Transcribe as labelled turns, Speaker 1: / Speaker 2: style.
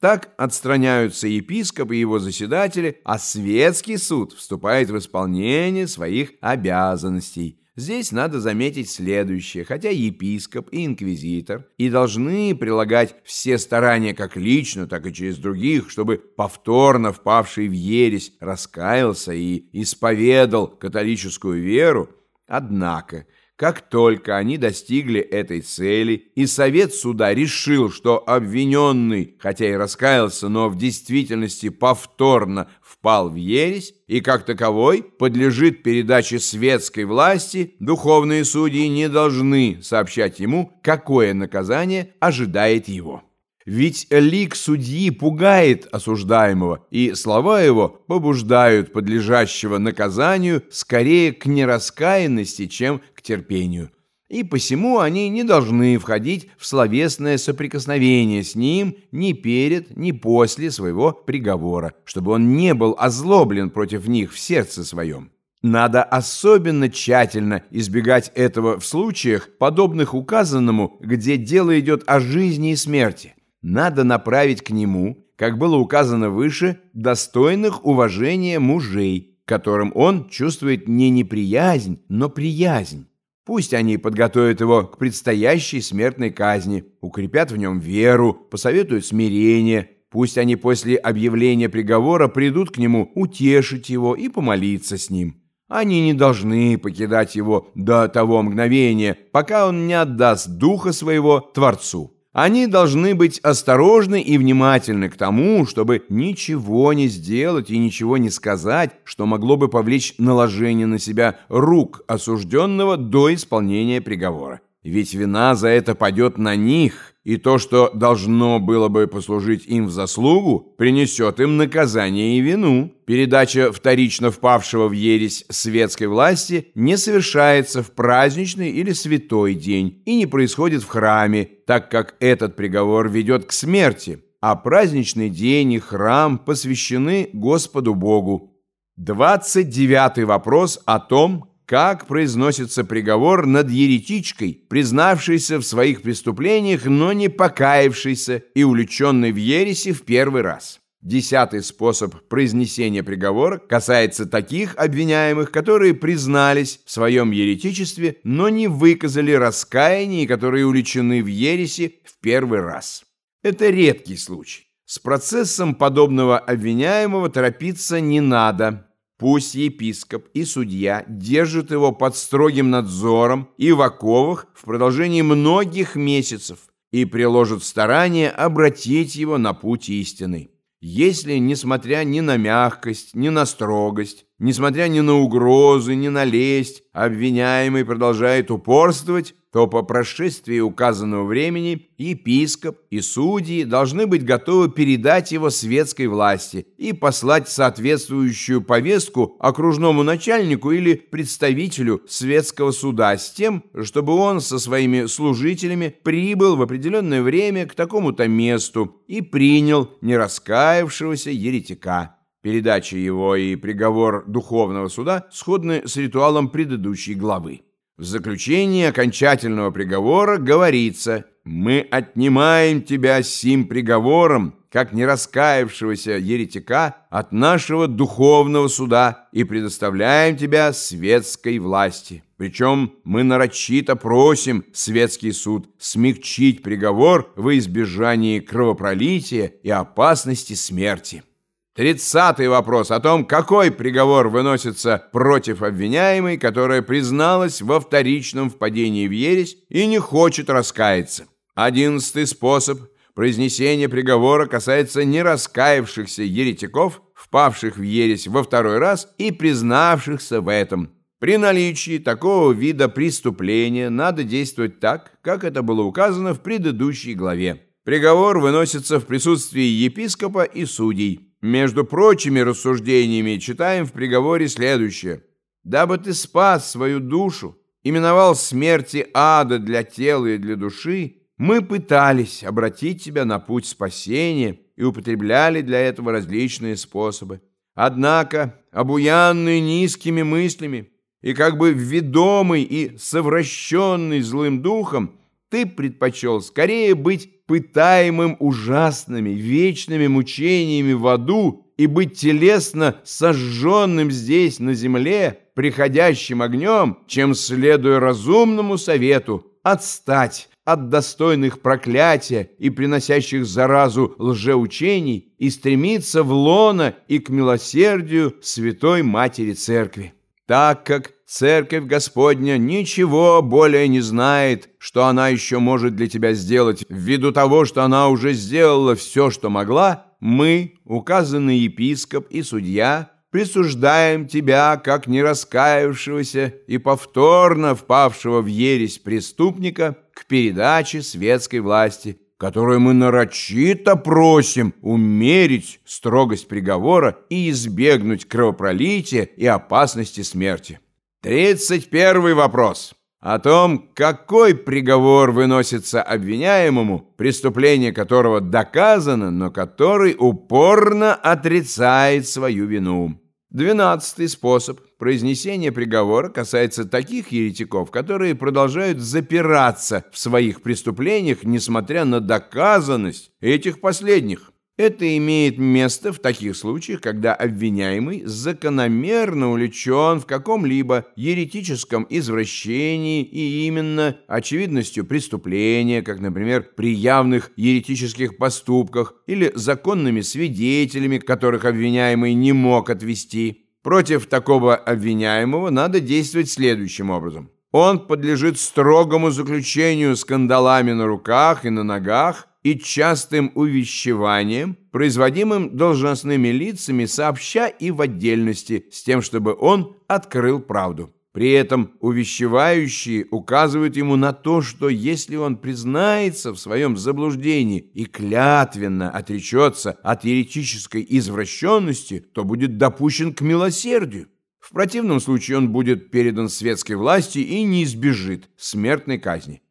Speaker 1: Так отстраняются епископ и его заседатели, а светский суд вступает в исполнение своих обязанностей. Здесь надо заметить следующее. Хотя епископ и инквизитор и должны прилагать все старания как лично, так и через других, чтобы повторно впавший в ересь раскаялся и исповедал католическую веру, однако – как только они достигли этой цели, и совет суда решил, что обвиненный, хотя и раскаялся, но в действительности повторно впал в ересь, и как таковой подлежит передаче светской власти, духовные судьи не должны сообщать ему, какое наказание ожидает его. Ведь лик судьи пугает осуждаемого, и слова его побуждают подлежащего наказанию скорее к нераскаянности, чем к терпению. И посему они не должны входить в словесное соприкосновение с ним ни перед, ни после своего приговора, чтобы он не был озлоблен против них в сердце своем. Надо особенно тщательно избегать этого в случаях, подобных указанному, где дело идет о жизни и смерти надо направить к нему, как было указано выше, достойных уважения мужей, которым он чувствует не неприязнь, но приязнь. Пусть они подготовят его к предстоящей смертной казни, укрепят в нем веру, посоветуют смирение, пусть они после объявления приговора придут к нему утешить его и помолиться с ним. Они не должны покидать его до того мгновения, пока он не отдаст духа своего Творцу. Они должны быть осторожны и внимательны к тому, чтобы ничего не сделать и ничего не сказать, что могло бы повлечь наложение на себя рук осужденного до исполнения приговора. Ведь вина за это падет на них, и то, что должно было бы послужить им в заслугу, принесет им наказание и вину. Передача вторично впавшего в ересь светской власти не совершается в праздничный или святой день и не происходит в храме, так как этот приговор ведет к смерти, а праздничный день и храм посвящены Господу Богу. 29 вопрос о том, как произносится приговор над еретичкой, признавшейся в своих преступлениях, но не покаявшейся и увлеченной в ереси в первый раз. Десятый способ произнесения приговора касается таких обвиняемых, которые признались в своем еретичестве, но не выказали раскаяния которые увлечены в ереси в первый раз. Это редкий случай. С процессом подобного обвиняемого торопиться не надо. Пусть епископ и судья держат его под строгим надзором и в оковах в продолжении многих месяцев и приложат старания обратить его на путь истины. Если, несмотря ни на мягкость, ни на строгость, несмотря ни на угрозы, ни на лесть, обвиняемый продолжает упорствовать, то по прошествии указанного времени епископ и судьи должны быть готовы передать его светской власти и послать соответствующую повестку окружному начальнику или представителю светского суда с тем, чтобы он со своими служителями прибыл в определенное время к такому-то месту и принял нераскаявшегося еретика. Передача его и приговор духовного суда сходны с ритуалом предыдущей главы. В заключении окончательного приговора говорится «Мы отнимаем тебя сим приговором, как не раскаявшегося еретика, от нашего духовного суда и предоставляем тебя светской власти. Причем мы нарочито просим светский суд смягчить приговор во избежании кровопролития и опасности смерти». Тридцатый вопрос о том, какой приговор выносится против обвиняемой, которая призналась во вторичном впадении в ересь и не хочет раскаяться. Одиннадцатый способ произнесения приговора касается нераскаявшихся еретиков, впавших в ересь во второй раз и признавшихся в этом. При наличии такого вида преступления надо действовать так, как это было указано в предыдущей главе. Приговор выносится в присутствии епископа и судей. Между прочими рассуждениями читаем в приговоре следующее. «Дабы ты спас свою душу, именовал смерти ада для тела и для души, мы пытались обратить тебя на путь спасения и употребляли для этого различные способы. Однако, обуянный низкими мыслями и как бы ведомый и совращенный злым духом, ты предпочел скорее быть пытаемым ужасными вечными мучениями в аду и быть телесно сожженным здесь на земле приходящим огнем, чем, следуя разумному совету, отстать от достойных проклятия и приносящих заразу лжеучений и стремиться в лона и к милосердию Святой Матери Церкви. Так как Церковь Господня ничего более не знает, что она еще может для тебя сделать, ввиду того, что она уже сделала все, что могла, мы, указанный епископ и судья, присуждаем тебя, как нераскаявшегося и повторно впавшего в ересь преступника, к передаче светской власти, которую мы нарочито просим умерить строгость приговора и избегнуть кровопролития и опасности смерти. Тридцать первый вопрос о том, какой приговор выносится обвиняемому, преступление которого доказано, но который упорно отрицает свою вину. Двенадцатый способ произнесения приговора касается таких еретиков, которые продолжают запираться в своих преступлениях, несмотря на доказанность этих последних. Это имеет место в таких случаях, когда обвиняемый закономерно увлечен в каком-либо еретическом извращении и именно очевидностью преступления, как, например, при явных еретических поступках или законными свидетелями, которых обвиняемый не мог отвести. Против такого обвиняемого надо действовать следующим образом. Он подлежит строгому заключению с кандалами на руках и на ногах, и частым увещеванием, производимым должностными лицами сообща и в отдельности, с тем, чтобы он открыл правду. При этом увещевающие указывают ему на то, что если он признается в своем заблуждении и клятвенно отречется от еретической извращенности, то будет допущен к милосердию. В противном случае он будет передан светской власти и не избежит смертной казни.